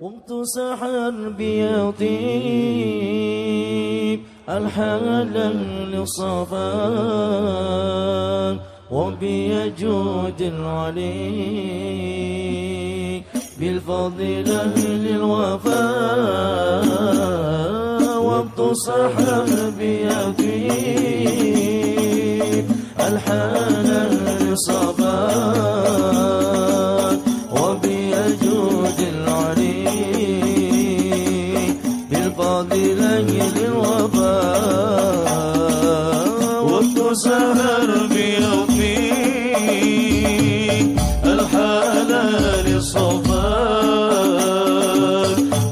قمت سحر بيطيب الحلال صفا وبيجود علي بالفضل أهل الوفاء وقت سحر بيطيب الحال صفا سهر بيومي الحلال صفاك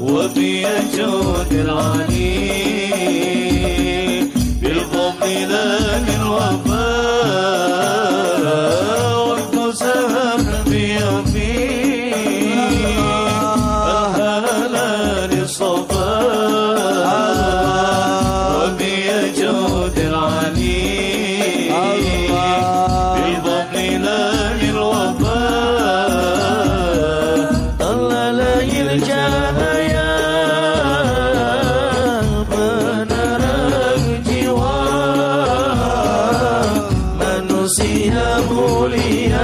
وفي جود العليم. sinabulian.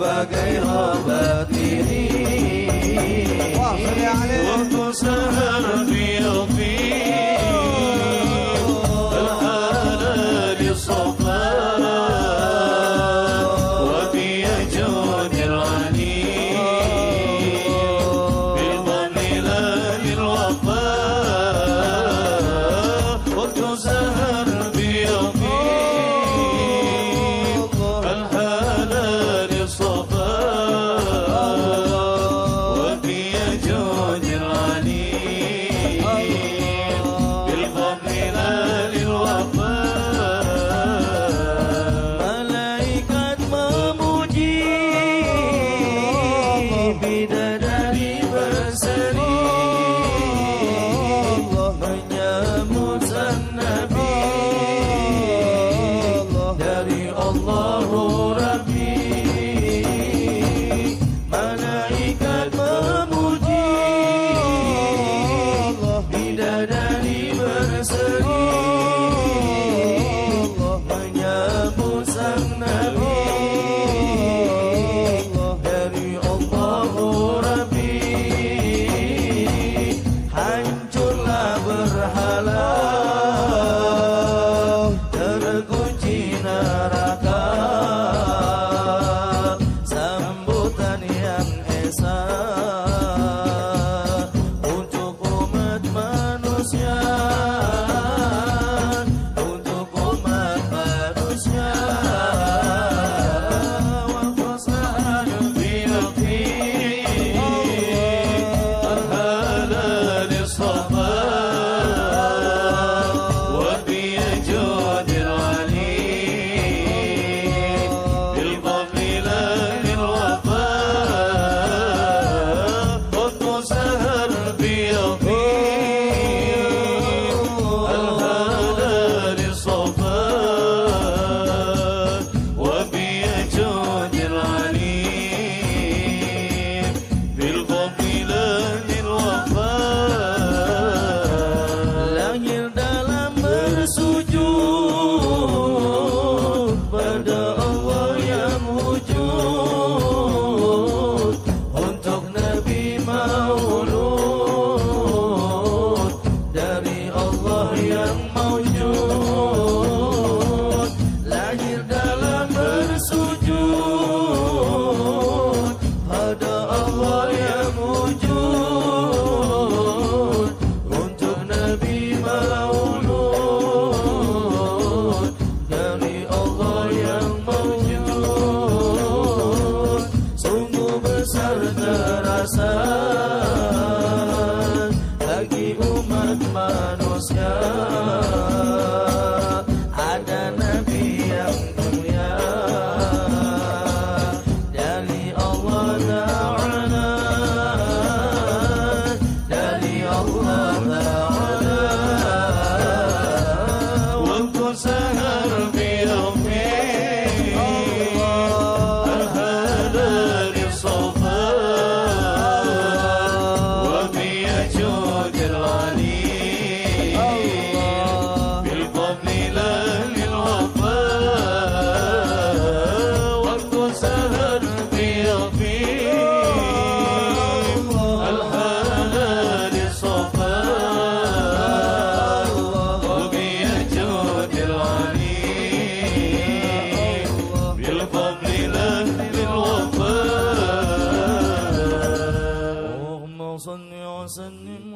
بقى غير باتيني da da gracias. thousand